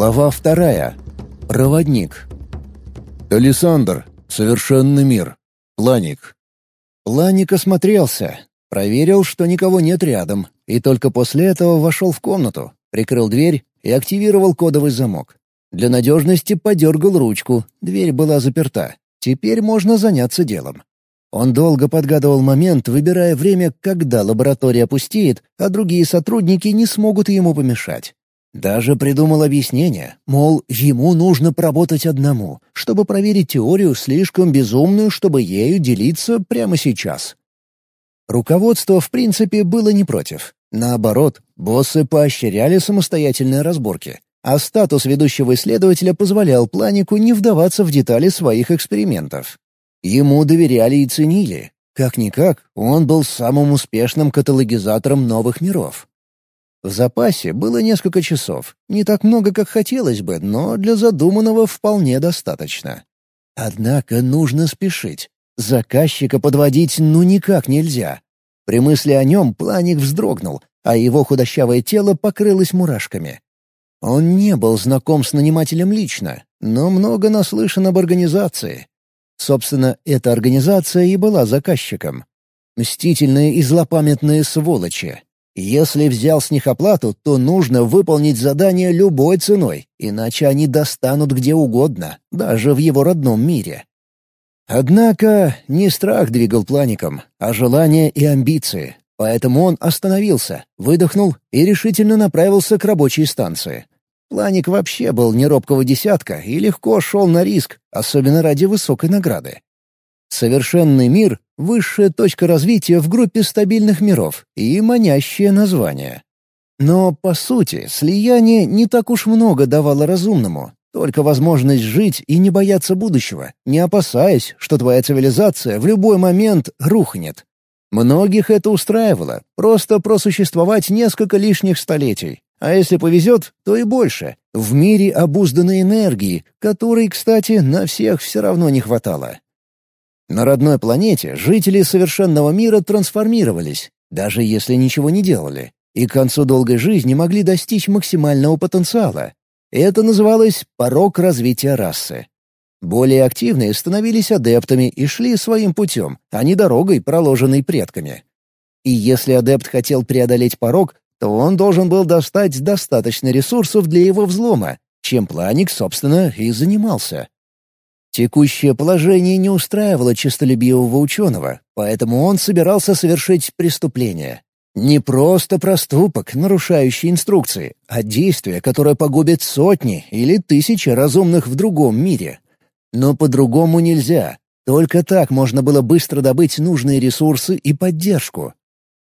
Глава вторая. Проводник. Александр. Совершенный мир. Планик. Планик осмотрелся, проверил, что никого нет рядом, и только после этого вошел в комнату, прикрыл дверь и активировал кодовый замок. Для надежности подергал ручку, дверь была заперта. Теперь можно заняться делом. Он долго подгадывал момент, выбирая время, когда лаборатория пустеет, а другие сотрудники не смогут ему помешать. Даже придумал объяснение, мол, ему нужно поработать одному, чтобы проверить теорию слишком безумную, чтобы ею делиться прямо сейчас. Руководство, в принципе, было не против. Наоборот, боссы поощряли самостоятельные разборки, а статус ведущего исследователя позволял Планику не вдаваться в детали своих экспериментов. Ему доверяли и ценили. Как-никак, он был самым успешным каталогизатором новых миров. В запасе было несколько часов. Не так много, как хотелось бы, но для задуманного вполне достаточно. Однако нужно спешить. Заказчика подводить ну никак нельзя. При мысли о нем планик вздрогнул, а его худощавое тело покрылось мурашками. Он не был знаком с нанимателем лично, но много наслышан об организации. Собственно, эта организация и была заказчиком. Мстительные и злопамятные сволочи. Если взял с них оплату, то нужно выполнить задание любой ценой, иначе они достанут где угодно, даже в его родном мире. Однако не страх двигал плаником, а желание и амбиции. Поэтому он остановился, выдохнул и решительно направился к рабочей станции. Планик вообще был не робкого десятка и легко шел на риск, особенно ради высокой награды. Совершенный мир — высшая точка развития в группе стабильных миров и манящее название. Но, по сути, слияние не так уж много давало разумному, только возможность жить и не бояться будущего, не опасаясь, что твоя цивилизация в любой момент рухнет. Многих это устраивало, просто просуществовать несколько лишних столетий, а если повезет, то и больше. В мире обузданной энергии, которой, кстати, на всех все равно не хватало. На родной планете жители совершенного мира трансформировались, даже если ничего не делали, и к концу долгой жизни могли достичь максимального потенциала. Это называлось «порог развития расы». Более активные становились адептами и шли своим путем, а не дорогой, проложенной предками. И если адепт хотел преодолеть порог, то он должен был достать достаточно ресурсов для его взлома, чем Планик, собственно, и занимался. Текущее положение не устраивало честолюбивого ученого, поэтому он собирался совершить преступление. Не просто проступок, нарушающий инструкции, а действие, которое погубит сотни или тысячи разумных в другом мире. Но по-другому нельзя. Только так можно было быстро добыть нужные ресурсы и поддержку.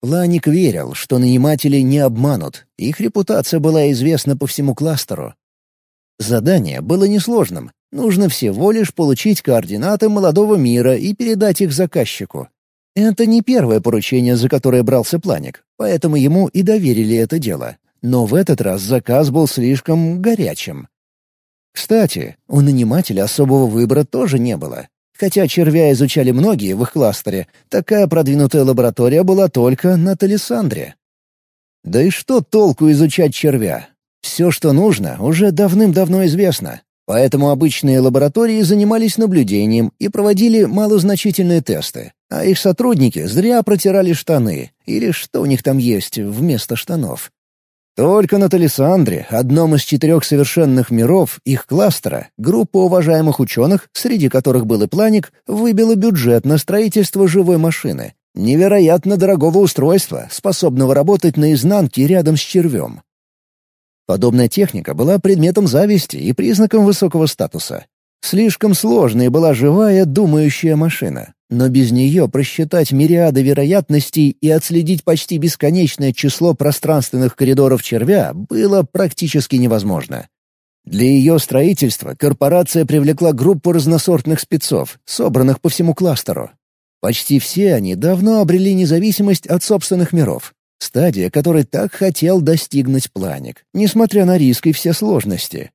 Ланик верил, что наниматели не обманут, их репутация была известна по всему кластеру. Задание было несложным, нужно всего лишь получить координаты молодого мира и передать их заказчику. Это не первое поручение, за которое брался Планик, поэтому ему и доверили это дело. Но в этот раз заказ был слишком горячим. Кстати, у нанимателя особого выбора тоже не было. Хотя червя изучали многие в их кластере, такая продвинутая лаборатория была только на Талисандре. Да и что толку изучать червя? Все, что нужно, уже давным-давно известно. Поэтому обычные лаборатории занимались наблюдением и проводили малозначительные тесты, а их сотрудники зря протирали штаны, или что у них там есть вместо штанов. Только на Талисандре, одном из четырех совершенных миров их кластера, группа уважаемых ученых, среди которых был и Планик, выбила бюджет на строительство живой машины. Невероятно дорогого устройства, способного работать на изнанке рядом с червем. Подобная техника была предметом зависти и признаком высокого статуса. Слишком сложной была живая, думающая машина. Но без нее просчитать мириады вероятностей и отследить почти бесконечное число пространственных коридоров червя было практически невозможно. Для ее строительства корпорация привлекла группу разносортных спецов, собранных по всему кластеру. Почти все они давно обрели независимость от собственных миров. Стадия, которой так хотел достигнуть Планик, несмотря на риск и все сложности.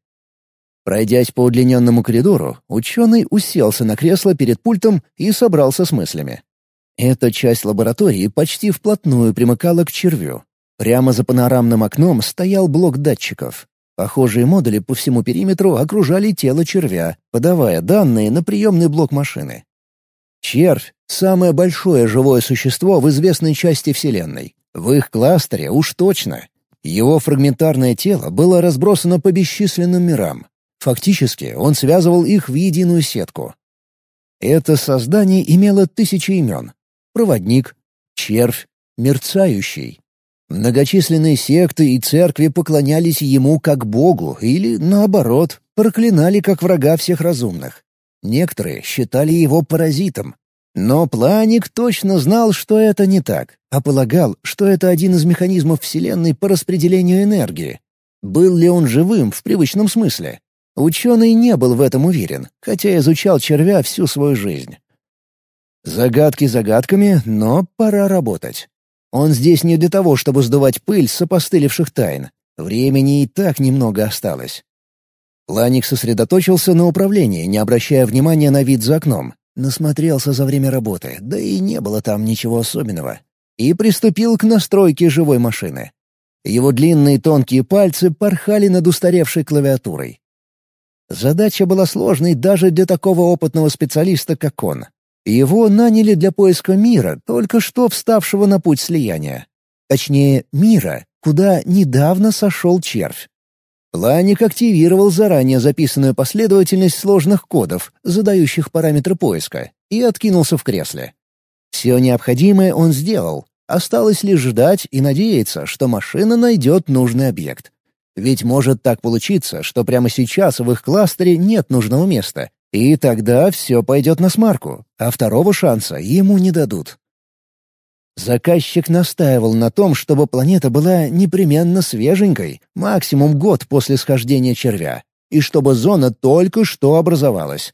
Пройдясь по удлиненному коридору, ученый уселся на кресло перед пультом и собрался с мыслями. Эта часть лаборатории почти вплотную примыкала к червю. Прямо за панорамным окном стоял блок датчиков. Похожие модули по всему периметру окружали тело червя, подавая данные на приемный блок машины. Червь — самое большое живое существо в известной части Вселенной. В их кластере уж точно. Его фрагментарное тело было разбросано по бесчисленным мирам. Фактически он связывал их в единую сетку. Это создание имело тысячи имен. Проводник, червь, мерцающий. Многочисленные секты и церкви поклонялись ему как богу или, наоборот, проклинали как врага всех разумных. Некоторые считали его паразитом. Но Планик точно знал, что это не так, а полагал, что это один из механизмов Вселенной по распределению энергии. Был ли он живым в привычном смысле? Ученый не был в этом уверен, хотя изучал червя всю свою жизнь. Загадки загадками, но пора работать. Он здесь не для того, чтобы сдувать пыль с опостылевших тайн. Времени и так немного осталось. Ланик сосредоточился на управлении, не обращая внимания на вид за окном. Насмотрелся за время работы, да и не было там ничего особенного. И приступил к настройке живой машины. Его длинные тонкие пальцы порхали над устаревшей клавиатурой. Задача была сложной даже для такого опытного специалиста, как он. Его наняли для поиска мира, только что вставшего на путь слияния. Точнее, мира, куда недавно сошел червь. Планик активировал заранее записанную последовательность сложных кодов, задающих параметры поиска, и откинулся в кресле. Все необходимое он сделал. Осталось лишь ждать и надеяться, что машина найдет нужный объект. Ведь может так получиться, что прямо сейчас в их кластере нет нужного места, и тогда все пойдет на смарку, а второго шанса ему не дадут. Заказчик настаивал на том, чтобы планета была непременно свеженькой, максимум год после схождения червя, и чтобы зона только что образовалась.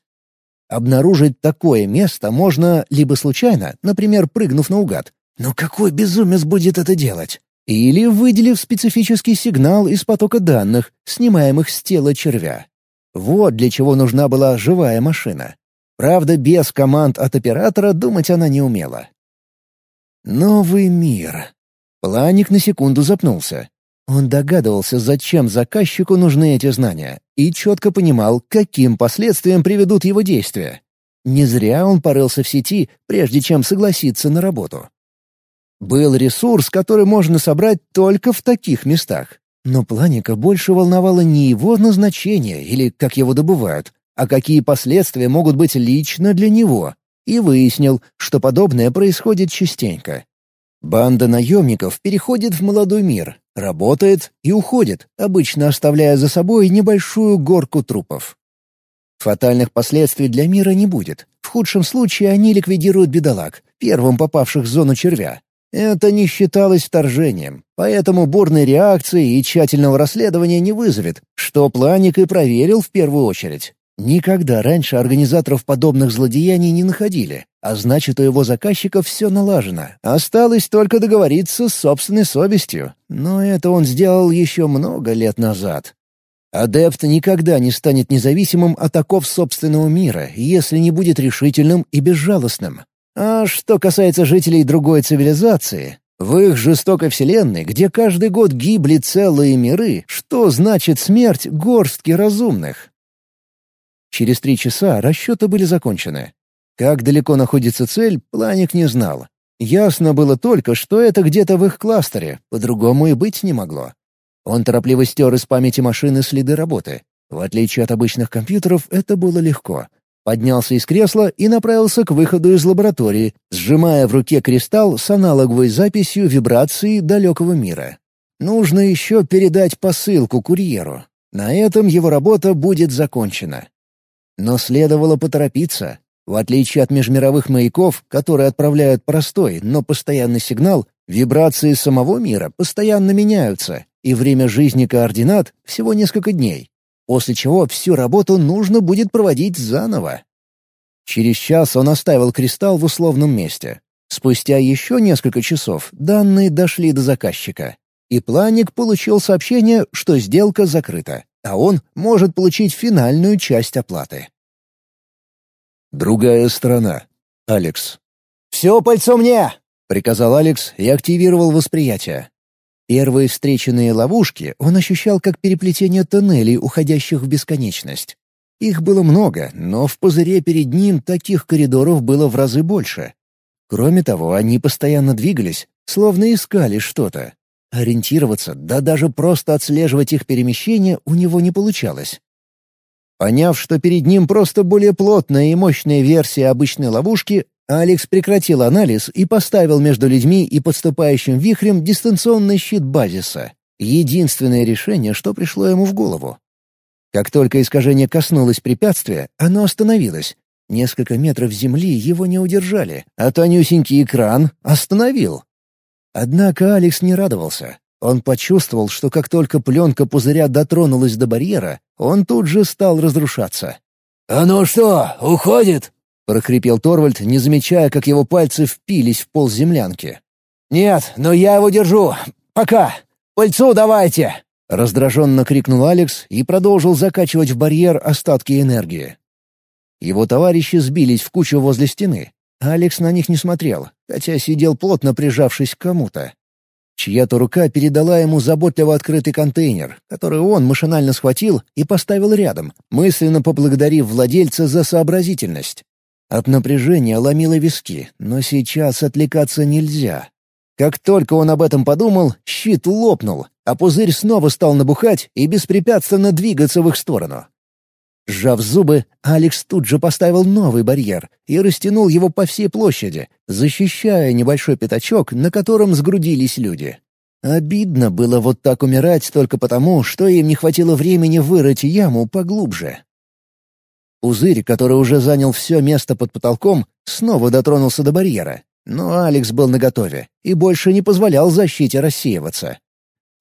Обнаружить такое место можно либо случайно, например, прыгнув наугад. Но какой безумец будет это делать? Или выделив специфический сигнал из потока данных, снимаемых с тела червя. Вот для чего нужна была живая машина. Правда, без команд от оператора думать она не умела. Новый мир. Планик на секунду запнулся. Он догадывался, зачем заказчику нужны эти знания, и четко понимал, каким последствиям приведут его действия. Не зря он порылся в сети, прежде чем согласиться на работу. Был ресурс, который можно собрать только в таких местах. Но Планика больше волновало не его назначение или как его добывают, а какие последствия могут быть лично для него, и выяснил, что подобное происходит частенько. Банда наемников переходит в молодой мир, работает и уходит, обычно оставляя за собой небольшую горку трупов. Фатальных последствий для мира не будет. В худшем случае они ликвидируют бедолаг, первым попавших в зону червя, это не считалось вторжением, поэтому бурной реакции и тщательного расследования не вызовет, что Планик и проверил в первую очередь. Никогда раньше организаторов подобных злодеяний не находили, а значит, у его заказчиков все налажено. Осталось только договориться с собственной совестью, но это он сделал еще много лет назад. Адепт никогда не станет независимым от оков собственного мира, если не будет решительным и безжалостным. А что касается жителей другой цивилизации, в их жестокой вселенной, где каждый год гибли целые миры, что значит смерть горстки разумных? Через три часа расчеты были закончены. Как далеко находится цель, Планик не знал. Ясно было только, что это где-то в их кластере, по-другому и быть не могло. Он торопливо стер из памяти машины следы работы. В отличие от обычных компьютеров, это было легко — поднялся из кресла и направился к выходу из лаборатории, сжимая в руке кристалл с аналоговой записью вибрации далекого мира. Нужно еще передать посылку курьеру. На этом его работа будет закончена. Но следовало поторопиться. В отличие от межмировых маяков, которые отправляют простой, но постоянный сигнал, вибрации самого мира постоянно меняются, и время жизни координат всего несколько дней после чего всю работу нужно будет проводить заново. Через час он оставил кристалл в условном месте. Спустя еще несколько часов данные дошли до заказчика, и Планик получил сообщение, что сделка закрыта, а он может получить финальную часть оплаты. Другая сторона. Алекс. «Все пальцо мне!» — приказал Алекс и активировал восприятие. Первые встреченные ловушки он ощущал как переплетение тоннелей, уходящих в бесконечность. Их было много, но в пузыре перед ним таких коридоров было в разы больше. Кроме того, они постоянно двигались, словно искали что-то. Ориентироваться, да даже просто отслеживать их перемещение у него не получалось. Поняв, что перед ним просто более плотная и мощная версия обычной ловушки, Алекс прекратил анализ и поставил между людьми и подступающим вихрем дистанционный щит базиса. Единственное решение, что пришло ему в голову. Как только искажение коснулось препятствия, оно остановилось. Несколько метров земли его не удержали, а тонюсенький экран остановил. Однако Алекс не радовался. Он почувствовал, что как только пленка пузыря дотронулась до барьера, он тут же стал разрушаться. «А ну что, уходит?» — прохрипел Торвальд, не замечая, как его пальцы впились в пол землянки. «Нет, но я его держу. Пока. Пыльцу давайте!» Раздраженно крикнул Алекс и продолжил закачивать в барьер остатки энергии. Его товарищи сбились в кучу возле стены. Алекс на них не смотрел, хотя сидел плотно прижавшись к кому-то. Чья-то рука передала ему заботливо открытый контейнер, который он машинально схватил и поставил рядом, мысленно поблагодарив владельца за сообразительность. От напряжения ломило виски, но сейчас отвлекаться нельзя. Как только он об этом подумал, щит лопнул, а пузырь снова стал набухать и беспрепятственно двигаться в их сторону. Сжав зубы, Алекс тут же поставил новый барьер и растянул его по всей площади, защищая небольшой пятачок, на котором сгрудились люди. Обидно было вот так умирать только потому, что им не хватило времени вырыть яму поглубже. Пузырь, который уже занял все место под потолком, снова дотронулся до барьера, но Алекс был наготове и больше не позволял защите рассеиваться.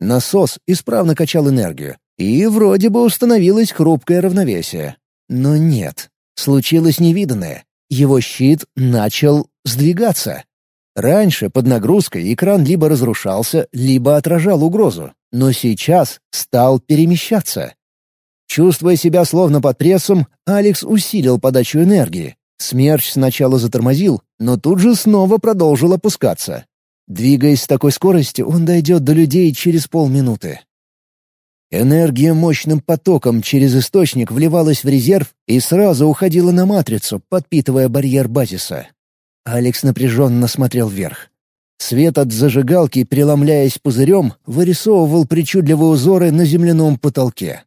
Насос исправно качал энергию, и вроде бы установилось хрупкое равновесие. Но нет, случилось невиданное. Его щит начал сдвигаться. Раньше под нагрузкой экран либо разрушался, либо отражал угрозу, но сейчас стал перемещаться. Чувствуя себя словно под прессом, Алекс усилил подачу энергии. Смерч сначала затормозил, но тут же снова продолжил опускаться. Двигаясь с такой скоростью, он дойдет до людей через полминуты. Энергия мощным потоком через источник вливалась в резерв и сразу уходила на матрицу, подпитывая барьер базиса. Алекс напряженно смотрел вверх. Свет от зажигалки, преломляясь пузырем, вырисовывал причудливые узоры на земляном потолке.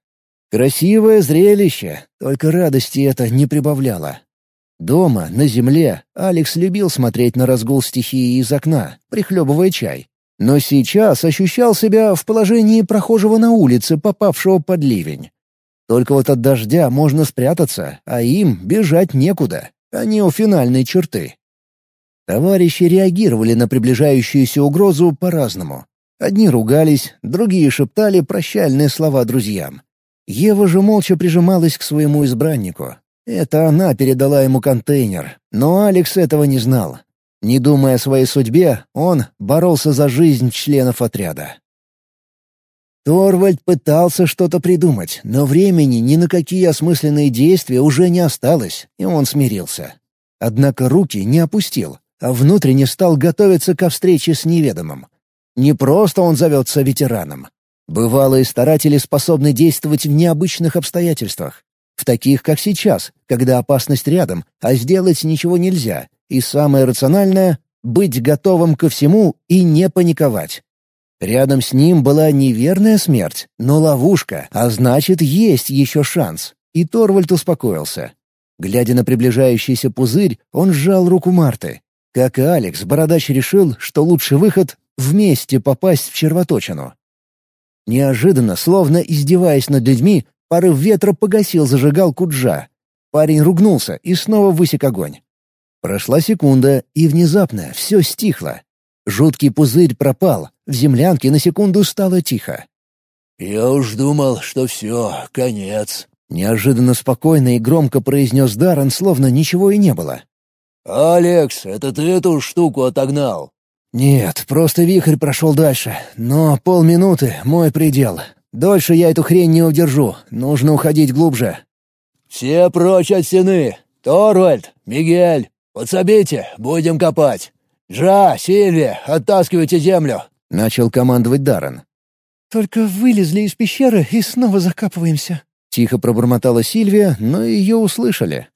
Красивое зрелище, только радости это не прибавляло. Дома, на земле, Алекс любил смотреть на разгул стихии из окна, прихлебывая чай. Но сейчас ощущал себя в положении прохожего на улице, попавшего под ливень. Только вот от дождя можно спрятаться, а им бежать некуда. Они у финальной черты. Товарищи реагировали на приближающуюся угрозу по-разному. Одни ругались, другие шептали прощальные слова друзьям. Ева же молча прижималась к своему избраннику. Это она передала ему контейнер, но Алекс этого не знал. Не думая о своей судьбе, он боролся за жизнь членов отряда. Торвальд пытался что-то придумать, но времени ни на какие осмысленные действия уже не осталось, и он смирился. Однако руки не опустил, а внутренне стал готовиться ко встрече с неведомым. Не просто он зовется ветераном. Бывалые старатели способны действовать в необычных обстоятельствах. В таких, как сейчас, когда опасность рядом, а сделать ничего нельзя, и самое рациональное — быть готовым ко всему и не паниковать. Рядом с ним была неверная смерть, но ловушка, а значит, есть еще шанс. И Торвальд успокоился. Глядя на приближающийся пузырь, он сжал руку Марты. Как и Алекс, Бородач решил, что лучший выход — вместе попасть в червоточину. Неожиданно, словно издеваясь над людьми, порыв ветра погасил зажигалку Джа. Парень ругнулся и снова высек огонь. Прошла секунда, и внезапно все стихло. Жуткий пузырь пропал, в землянке на секунду стало тихо. «Я уж думал, что все, конец», — неожиданно спокойно и громко произнес Даррен, словно ничего и не было. «Алекс, это ты эту штуку отогнал?» «Нет, просто вихрь прошел дальше, но полминуты — мой предел. Дольше я эту хрень не удержу, нужно уходить глубже». «Все прочь от стены! Торвальд, Мигель, подсобите, будем копать! Джа, Сильвия, оттаскивайте землю! — начал командовать Даррен. «Только вылезли из пещеры и снова закапываемся», — тихо пробормотала Сильвия, но ее услышали.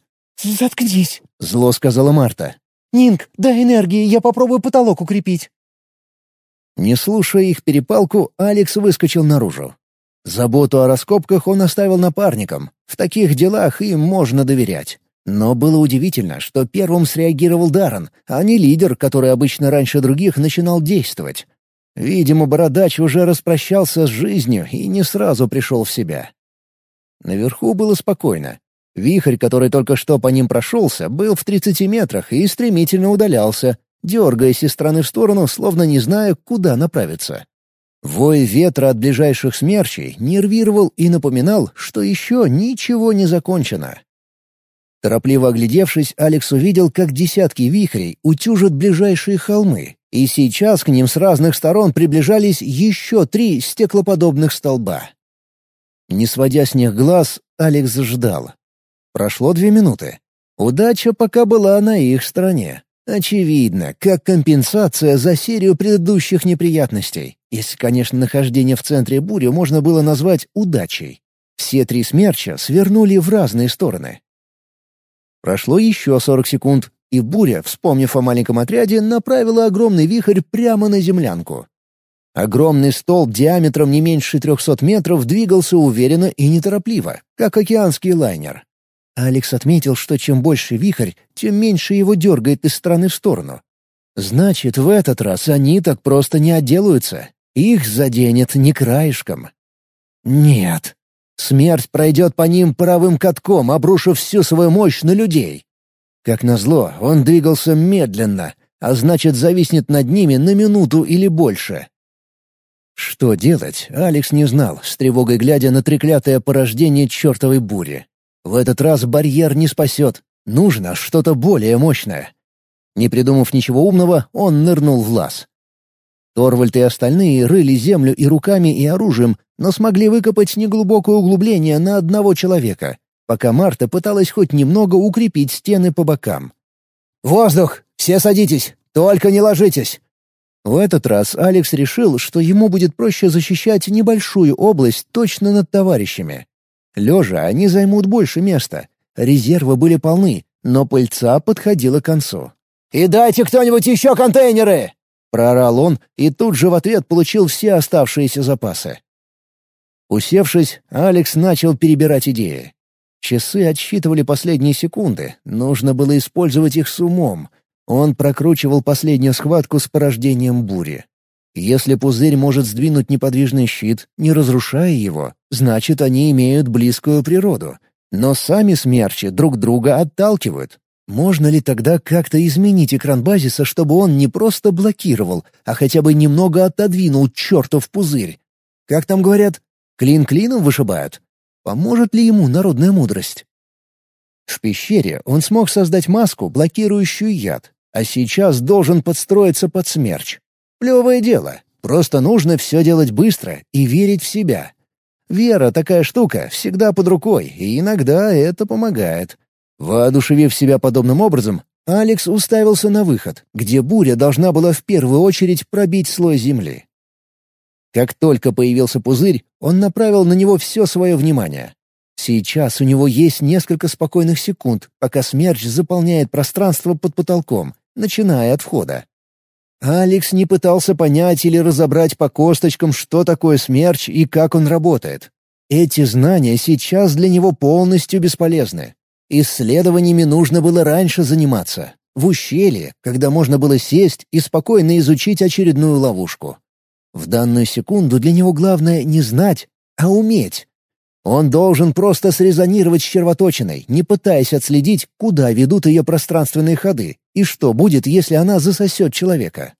«Заткнись», — зло сказала Марта. «Нинг, дай энергии, я попробую потолок укрепить». Не слушая их перепалку, Алекс выскочил наружу. Заботу о раскопках он оставил напарникам. В таких делах им можно доверять. Но было удивительно, что первым среагировал Даррен, а не лидер, который обычно раньше других начинал действовать. Видимо, Бородач уже распрощался с жизнью и не сразу пришел в себя. Наверху было спокойно. Вихрь, который только что по ним прошелся, был в 30 метрах и стремительно удалялся, дергаясь из стороны в сторону, словно не зная, куда направиться. Вой ветра от ближайших смерчей нервировал и напоминал, что еще ничего не закончено. Торопливо оглядевшись, Алекс увидел, как десятки вихрей утюжат ближайшие холмы, и сейчас к ним с разных сторон приближались еще три стеклоподобных столба. Не сводя с них глаз, Алекс ждал. Прошло две минуты. Удача пока была на их стороне. Очевидно, как компенсация за серию предыдущих неприятностей, если, конечно, нахождение в центре бури можно было назвать удачей. Все три смерча свернули в разные стороны. Прошло еще 40 секунд, и буря, вспомнив о маленьком отряде, направила огромный вихрь прямо на землянку. Огромный столб диаметром не меньше 300 метров двигался уверенно и неторопливо, как океанский лайнер. Алекс отметил, что чем больше вихрь, тем меньше его дергает из стороны в сторону. Значит, в этот раз они так просто не отделаются. Их заденет не краешком. Нет. Смерть пройдет по ним паровым катком, обрушив всю свою мощь на людей. Как назло, он двигался медленно, а значит, зависнет над ними на минуту или больше. Что делать, Алекс не знал, с тревогой глядя на треклятое порождение чертовой бури. В этот раз барьер не спасет. Нужно что-то более мощное. Не придумав ничего умного, он нырнул в лаз. Торвальд и остальные рыли землю и руками, и оружием, но смогли выкопать неглубокое углубление на одного человека, пока Марта пыталась хоть немного укрепить стены по бокам. «Воздух! Все садитесь! Только не ложитесь!» В этот раз Алекс решил, что ему будет проще защищать небольшую область точно над товарищами. Лежа они займут больше места. Резервы были полны, но пыльца подходила к концу. «И дайте кто-нибудь еще контейнеры!» — проорал он и тут же в ответ получил все оставшиеся запасы. Усевшись, Алекс начал перебирать идеи. Часы отсчитывали последние секунды, нужно было использовать их с умом. Он прокручивал последнюю схватку с порождением бури. Если пузырь может сдвинуть неподвижный щит, не разрушая его, значит, они имеют близкую природу. Но сами смерчи друг друга отталкивают. Можно ли тогда как-то изменить экран базиса, чтобы он не просто блокировал, а хотя бы немного отодвинул чертов пузырь? Как там говорят, клин клином вышибают? Поможет ли ему народная мудрость? В пещере он смог создать маску, блокирующую яд, а сейчас должен подстроиться под смерч. Плевое дело. Просто нужно все делать быстро и верить в себя. Вера — такая штука, всегда под рукой, и иногда это помогает. Воодушевив себя подобным образом, Алекс уставился на выход, где буря должна была в первую очередь пробить слой земли. Как только появился пузырь, он направил на него все свое внимание. Сейчас у него есть несколько спокойных секунд, пока смерч заполняет пространство под потолком, начиная от входа. Алекс не пытался понять или разобрать по косточкам, что такое смерч и как он работает. Эти знания сейчас для него полностью бесполезны. Исследованиями нужно было раньше заниматься, в ущелье, когда можно было сесть и спокойно изучить очередную ловушку. В данную секунду для него главное не знать, а уметь. Он должен просто срезонировать с червоточиной, не пытаясь отследить, куда ведут ее пространственные ходы, и что будет, если она засосет человека.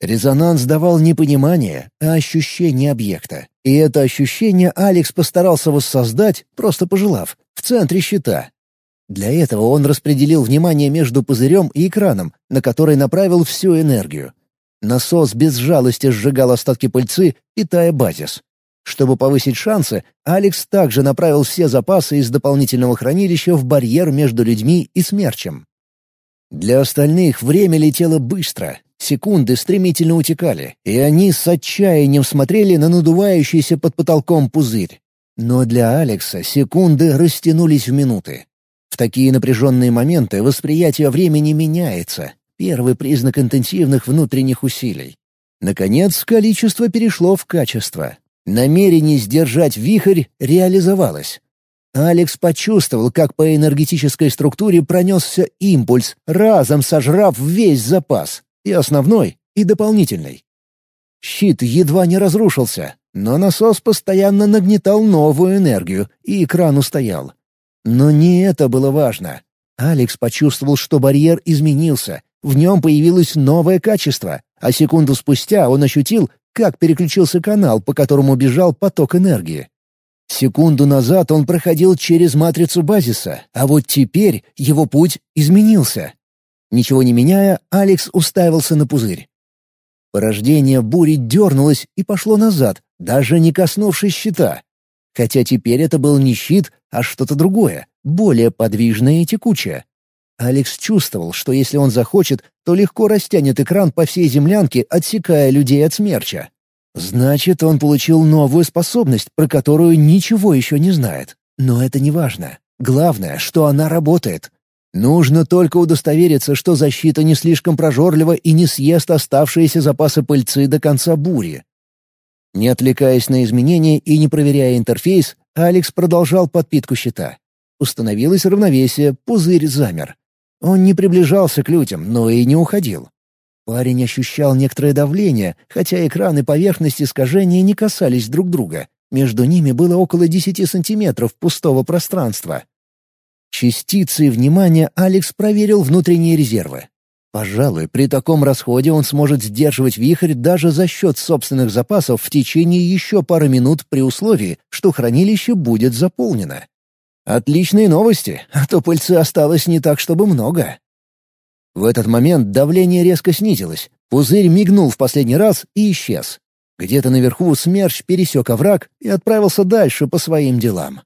Резонанс давал не понимание, а ощущение объекта. И это ощущение Алекс постарался воссоздать, просто пожелав, в центре щита. Для этого он распределил внимание между пузырем и экраном, на который направил всю энергию. Насос без жалости сжигал остатки пыльцы, питая базис. Чтобы повысить шансы, Алекс также направил все запасы из дополнительного хранилища в барьер между людьми и смерчем. Для остальных время летело быстро. Секунды стремительно утекали, и они с отчаянием смотрели на надувающийся под потолком пузырь. Но для Алекса секунды растянулись в минуты. Такие напряженные моменты восприятие времени меняется. Первый признак интенсивных внутренних усилий. Наконец, количество перешло в качество. Намерение сдержать вихрь реализовалось. Алекс почувствовал, как по энергетической структуре пронесся импульс, разом сожрав весь запас, и основной, и дополнительный. Щит едва не разрушился, но насос постоянно нагнетал новую энергию, и экран устоял. Но не это было важно. Алекс почувствовал, что барьер изменился, в нем появилось новое качество, а секунду спустя он ощутил, как переключился канал, по которому бежал поток энергии. Секунду назад он проходил через матрицу базиса, а вот теперь его путь изменился. Ничего не меняя, Алекс уставился на пузырь. Порождение бури дернулось и пошло назад, даже не коснувшись щита. Хотя теперь это был не щит, а что-то другое, более подвижное и текучее. Алекс чувствовал, что если он захочет, то легко растянет экран по всей землянке, отсекая людей от смерча. Значит, он получил новую способность, про которую ничего еще не знает. Но это не важно. Главное, что она работает. Нужно только удостовериться, что защита не слишком прожорлива и не съест оставшиеся запасы пыльцы до конца бури. Не отвлекаясь на изменения и не проверяя интерфейс, Алекс продолжал подпитку щита. Установилось равновесие, пузырь замер. Он не приближался к людям, но и не уходил. Парень ощущал некоторое давление, хотя экран и поверхность искажения не касались друг друга. Между ними было около 10 сантиметров пустого пространства. Частицей внимания Алекс проверил внутренние резервы. Пожалуй, при таком расходе он сможет сдерживать вихрь даже за счет собственных запасов в течение еще пары минут при условии, что хранилище будет заполнено. Отличные новости, а то пыльцы осталось не так, чтобы много. В этот момент давление резко снизилось, пузырь мигнул в последний раз и исчез. Где-то наверху смерч пересек овраг и отправился дальше по своим делам.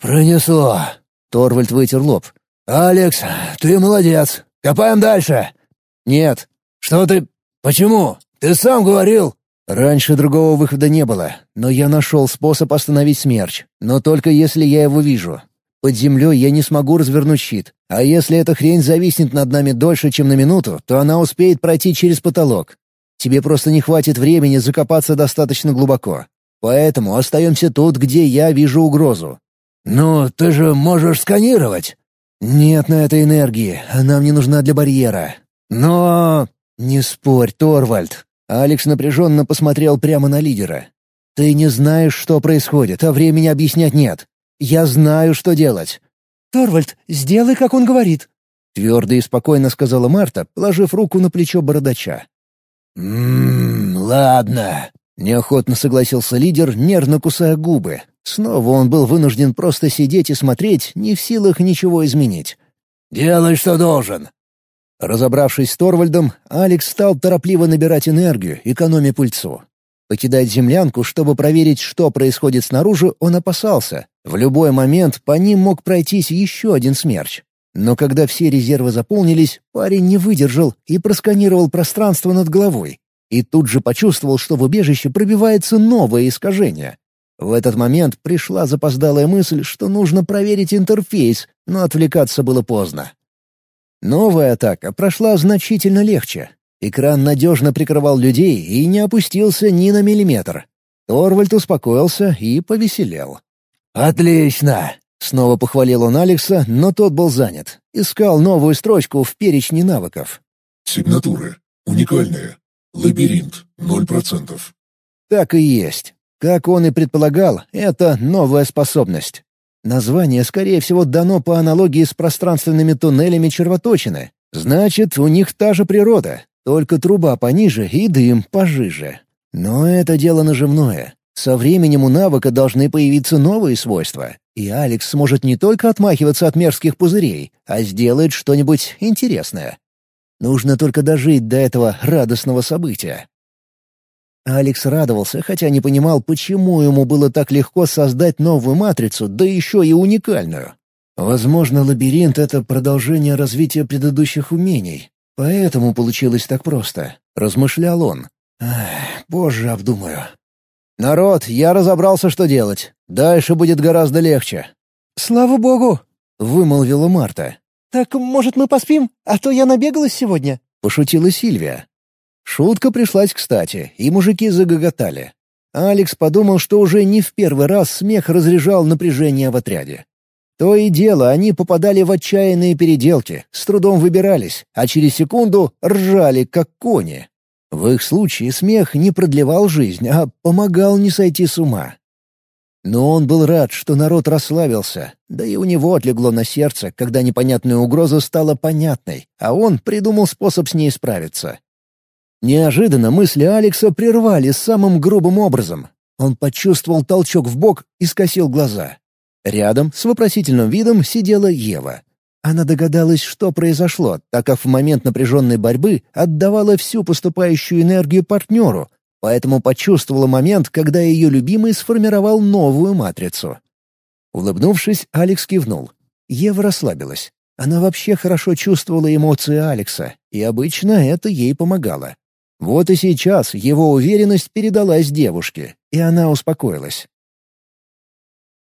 «Пронесло!» Торвальд вытер лоб. «Алекс, ты молодец. Копаем дальше». «Нет». «Что ты... Почему? Ты сам говорил...» «Раньше другого выхода не было, но я нашел способ остановить смерч, но только если я его вижу. Под землей я не смогу развернуть щит, а если эта хрень зависнет над нами дольше, чем на минуту, то она успеет пройти через потолок. Тебе просто не хватит времени закопаться достаточно глубоко. Поэтому остаемся тут, где я вижу угрозу. «Ну, ты же можешь сканировать!» «Нет на этой энергии, она мне нужна для барьера». «Но...» «Не спорь, Торвальд». Алекс напряженно посмотрел прямо на лидера. «Ты не знаешь, что происходит, а времени объяснять нет. Я знаю, что делать». «Торвальд, сделай, как он говорит», — твердо и спокойно сказала Марта, положив руку на плечо бородача. «Ммм, ладно», — неохотно согласился лидер, нервно кусая губы, Снова он был вынужден просто сидеть и смотреть, не в силах ничего изменить. «Делай, что должен!» Разобравшись с Торвальдом, Алекс стал торопливо набирать энергию, экономя пыльцу. Покидать землянку, чтобы проверить, что происходит снаружи, он опасался. В любой момент по ним мог пройтись еще один смерч. Но когда все резервы заполнились, парень не выдержал и просканировал пространство над головой. И тут же почувствовал, что в убежище пробивается новое искажение. В этот момент пришла запоздалая мысль, что нужно проверить интерфейс, но отвлекаться было поздно. Новая атака прошла значительно легче. Экран надежно прикрывал людей и не опустился ни на миллиметр. Торвальд успокоился и повеселел. «Отлично!» — снова похвалил он Алекса, но тот был занят. Искал новую строчку в перечне навыков. «Сигнатуры. Уникальные. Лабиринт. Ноль процентов». Так и есть. Как он и предполагал, это новая способность. Название, скорее всего, дано по аналогии с пространственными туннелями червоточины. Значит, у них та же природа, только труба пониже и дым пожиже. Но это дело наживное. Со временем у навыка должны появиться новые свойства, и Алекс сможет не только отмахиваться от мерзких пузырей, а сделает что-нибудь интересное. Нужно только дожить до этого радостного события. Алекс радовался, хотя не понимал, почему ему было так легко создать новую матрицу, да еще и уникальную. Возможно, лабиринт — это продолжение развития предыдущих умений. Поэтому получилось так просто, размышлял он. Ах, позже обдумаю. «Народ, я разобрался, что делать. Дальше будет гораздо легче». «Слава богу!» — вымолвила Марта. «Так, может, мы поспим? А то я набегалась сегодня». — пошутила Сильвия. Шутка пришлась кстати, и мужики загоготали. Алекс подумал, что уже не в первый раз смех разряжал напряжение в отряде. То и дело, они попадали в отчаянные переделки, с трудом выбирались, а через секунду ржали, как кони. В их случае смех не продлевал жизнь, а помогал не сойти с ума. Но он был рад, что народ расслабился, да и у него отлегло на сердце, когда непонятная угроза стала понятной, а он придумал способ с ней справиться. Неожиданно мысли Алекса прервали самым грубым образом. Он почувствовал толчок в бок и скосил глаза. Рядом, с вопросительным видом, сидела Ева. Она догадалась, что произошло, так как в момент напряженной борьбы отдавала всю поступающую энергию партнеру, поэтому почувствовала момент, когда ее любимый сформировал новую матрицу. Улыбнувшись, Алекс кивнул. Ева расслабилась. Она вообще хорошо чувствовала эмоции Алекса, и обычно это ей помогало. Вот и сейчас его уверенность передалась девушке, и она успокоилась.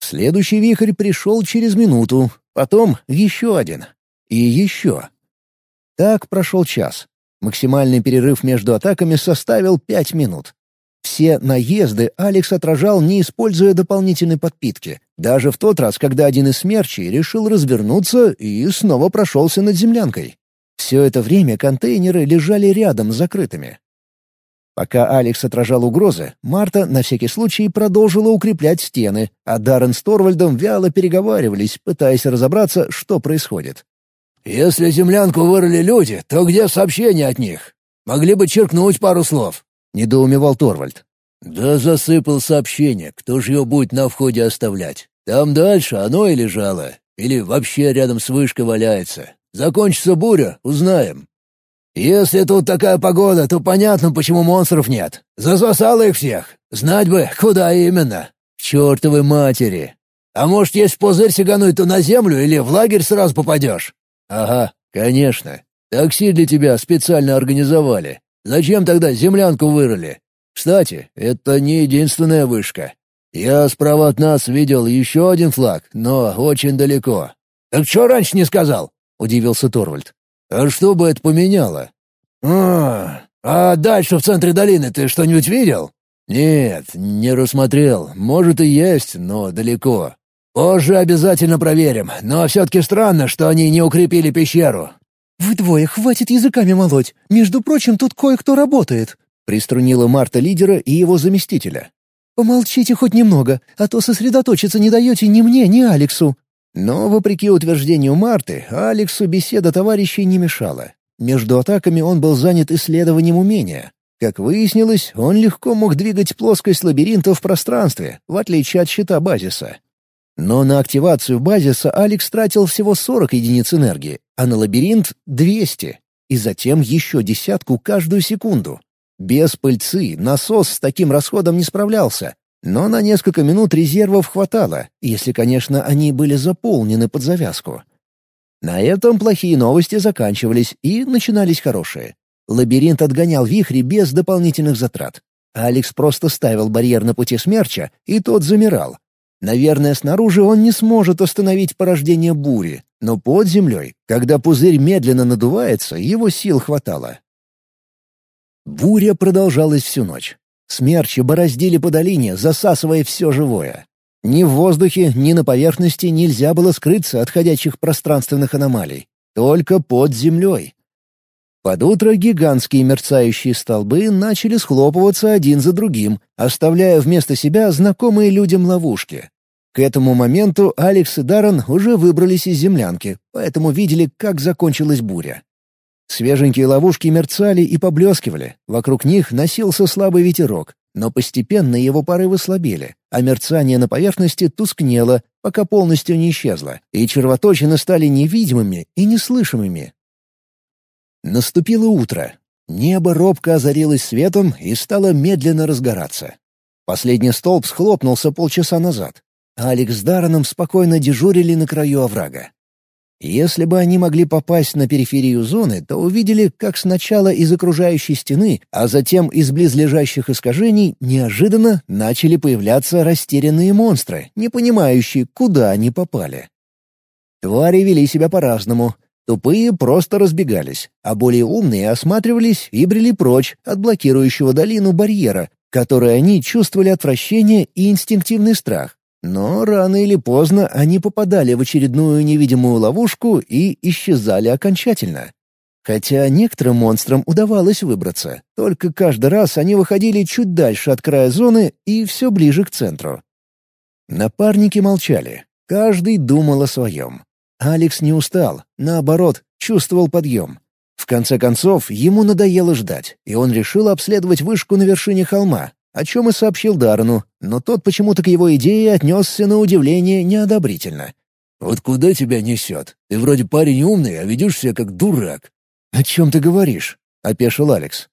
Следующий вихрь пришел через минуту, потом еще один. И еще. Так прошел час. Максимальный перерыв между атаками составил пять минут. Все наезды Алекс отражал, не используя дополнительной подпитки. Даже в тот раз, когда один из смерчей решил развернуться и снова прошелся над землянкой. Все это время контейнеры лежали рядом с закрытыми. Пока Алекс отражал угрозы, Марта на всякий случай продолжила укреплять стены, а Даррен с Торвальдом вяло переговаривались, пытаясь разобраться, что происходит. «Если землянку вырыли люди, то где сообщения от них? Могли бы черкнуть пару слов», — недоумевал Торвальд. «Да засыпал сообщение, кто же его будет на входе оставлять? Там дальше оно и лежало, или вообще рядом с вышкой валяется. Закончится буря, узнаем». «Если тут такая погода, то понятно, почему монстров нет. Засосало их всех. Знать бы, куда именно. К матери. А может, есть пузырь сигануть, то на землю или в лагерь сразу попадешь?» «Ага, конечно. Такси для тебя специально организовали. Зачем тогда землянку вырыли? Кстати, это не единственная вышка. Я справа от нас видел еще один флаг, но очень далеко». «Так что раньше не сказал?» — удивился Торвальд. «А что бы это поменяло?» «А, а дальше в центре долины ты что-нибудь видел?» «Нет, не рассмотрел. Может и есть, но далеко. «Позже обязательно проверим, но все-таки странно, что они не укрепили пещеру». «Вы двое, хватит языками молоть. Между прочим, тут кое-кто работает», — приструнила Марта лидера и его заместителя. «Помолчите хоть немного, а то сосредоточиться не даете ни мне, ни Алексу». Но, вопреки утверждению Марты, Алексу беседа товарищей не мешала. Между атаками он был занят исследованием умения. Как выяснилось, он легко мог двигать плоскость лабиринта в пространстве, в отличие от щита базиса. Но на активацию базиса Алекс тратил всего 40 единиц энергии, а на лабиринт — 200, и затем еще десятку каждую секунду. Без пыльцы насос с таким расходом не справлялся, но на несколько минут резервов хватало, если, конечно, они были заполнены под завязку. На этом плохие новости заканчивались и начинались хорошие. Лабиринт отгонял вихри без дополнительных затрат. Алекс просто ставил барьер на пути смерча, и тот замирал, Наверное, снаружи он не сможет остановить порождение бури, но под землей, когда пузырь медленно надувается, его сил хватало. Буря продолжалась всю ночь. Смерчи бороздили по долине, засасывая все живое. Ни в воздухе, ни на поверхности нельзя было скрыться от ходячих пространственных аномалий. Только под землей. Под утро гигантские мерцающие столбы начали схлопываться один за другим, оставляя вместо себя знакомые людям ловушки. К этому моменту Алекс и Даррен уже выбрались из землянки, поэтому видели, как закончилась буря. Свеженькие ловушки мерцали и поблескивали, вокруг них носился слабый ветерок, но постепенно его порывы слабели, а мерцание на поверхности тускнело, пока полностью не исчезло, и червоточины стали невидимыми и неслышимыми, Наступило утро. Небо робко озарилось светом и стало медленно разгораться. Последний столб схлопнулся полчаса назад. Алекс с Дарреном спокойно дежурили на краю оврага. Если бы они могли попасть на периферию зоны, то увидели, как сначала из окружающей стены, а затем из близлежащих искажений неожиданно начали появляться растерянные монстры, не понимающие, куда они попали. Твари вели себя по-разному. Тупые просто разбегались, а более умные осматривались и брели прочь от блокирующего долину барьера, который они чувствовали отвращение и инстинктивный страх. Но рано или поздно они попадали в очередную невидимую ловушку и исчезали окончательно. Хотя некоторым монстрам удавалось выбраться, только каждый раз они выходили чуть дальше от края зоны и все ближе к центру. Напарники молчали, каждый думал о своем. Алекс не устал, наоборот, чувствовал подъем. В конце концов, ему надоело ждать, и он решил обследовать вышку на вершине холма, о чем и сообщил Дарну, но тот почему-то к его идее отнесся на удивление неодобрительно. «Вот куда тебя несет? Ты вроде парень умный, а ведешь себя как дурак». «О чем ты говоришь?» — опешил Алекс.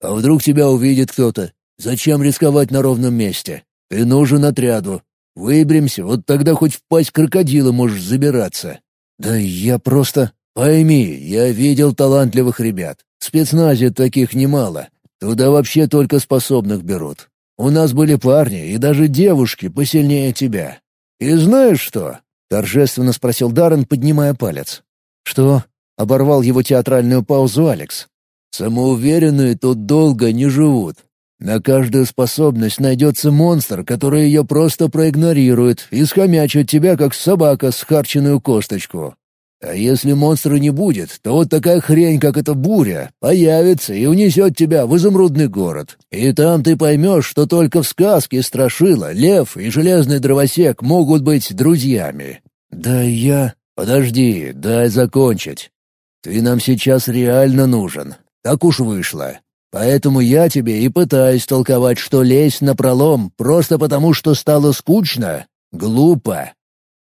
«А вдруг тебя увидит кто-то? Зачем рисковать на ровном месте? Ты нужен отряду. Выберемся, вот тогда хоть в пасть крокодила можешь забираться». «Да я просто...» «Пойми, я видел талантливых ребят. В спецназе таких немало. Туда вообще только способных берут. У нас были парни и даже девушки посильнее тебя. И знаешь что?» — торжественно спросил Даррен, поднимая палец. «Что?» — оборвал его театральную паузу Алекс. «Самоуверенные тут долго не живут. На каждую способность найдется монстр, который ее просто проигнорирует и схомячит тебя, как собака, схарченную косточку. А если монстра не будет, то вот такая хрень, как эта буря, появится и унесет тебя в изумрудный город. И там ты поймешь, что только в сказке страшила лев и железный дровосек могут быть друзьями. Да я... Подожди, дай закончить. Ты нам сейчас реально нужен. Так уж вышло. Поэтому я тебе и пытаюсь толковать, что лезть на пролом просто потому, что стало скучно, глупо.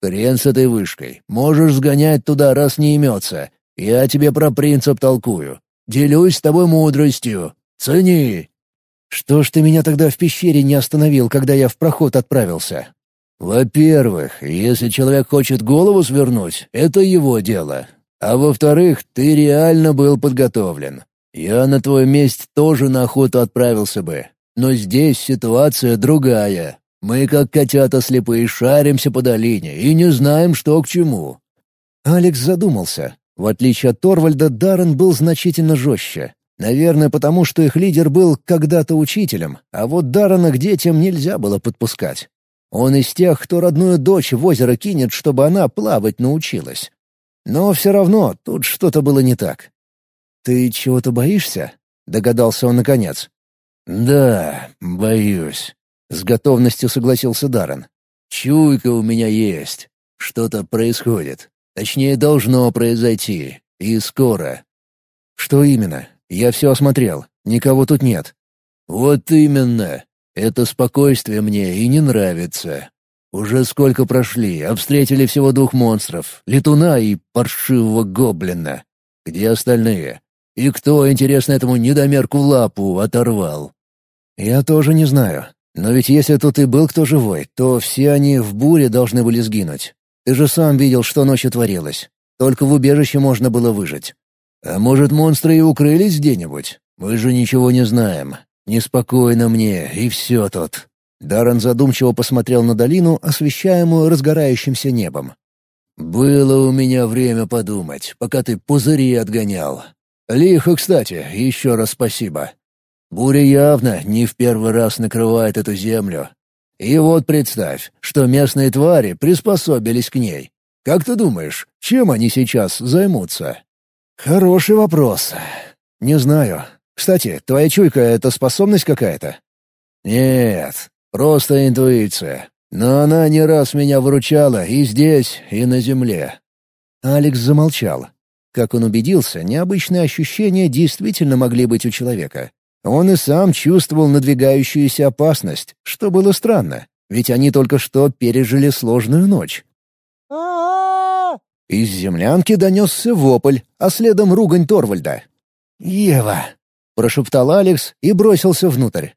Хрен с этой вышкой. Можешь сгонять туда, раз не имется. Я тебе про принцип толкую. Делюсь с тобой мудростью. Цени!» «Что ж ты меня тогда в пещере не остановил, когда я в проход отправился?» «Во-первых, если человек хочет голову свернуть, это его дело. А во-вторых, ты реально был подготовлен. Я на твоем месте тоже на охоту отправился бы. Но здесь ситуация другая. Мы, как котята слепые, шаримся по долине и не знаем, что к чему». Алекс задумался. В отличие от Торвальда, Даррен был значительно жестче. Наверное, потому что их лидер был когда-то учителем, а вот Даррена к детям нельзя было подпускать. Он из тех, кто родную дочь в озеро кинет, чтобы она плавать научилась. Но все равно тут что-то было не так. «Ты чего-то боишься?» — догадался он наконец. «Да, боюсь», с готовностью согласился Даррен. «Чуйка у меня есть. Что-то происходит. Точнее, должно произойти. И скоро». «Что именно? Я все осмотрел. Никого тут нет». «Вот именно. Это спокойствие мне и не нравится. Уже сколько прошли, обстретили всего двух монстров — летуна и паршивого гоблина. Где остальные? И кто, интересно, этому недомерку лапу оторвал?» «Я тоже не знаю. Но ведь если тут и был кто живой, то все они в буре должны были сгинуть. Ты же сам видел, что ночью творилось. Только в убежище можно было выжить. А может, монстры и укрылись где-нибудь? Мы же ничего не знаем. Неспокойно мне, и все тут». Даррен задумчиво посмотрел на долину, освещаемую разгорающимся небом. «Было у меня время подумать, пока ты пузыри отгонял. Лихо, кстати, еще раз спасибо. Буря явно не в первый раз накрывает эту землю. И вот представь, что местные твари приспособились к ней. Как ты думаешь, чем они сейчас займутся? Хороший вопрос. Не знаю. Кстати, твоя чуйка — это способность какая-то? Нет, просто интуиция. Но она не раз меня выручала и здесь, и на земле. Алекс замолчал. Как он убедился, необычные ощущения действительно могли быть у человека. Он и сам чувствовал надвигающуюся опасность, что было странно, ведь они только что пережили сложную ночь. Из землянки донесся вопль, а следом ругань Торвальда. «Ева!» — прошептал Алекс и бросился внутрь.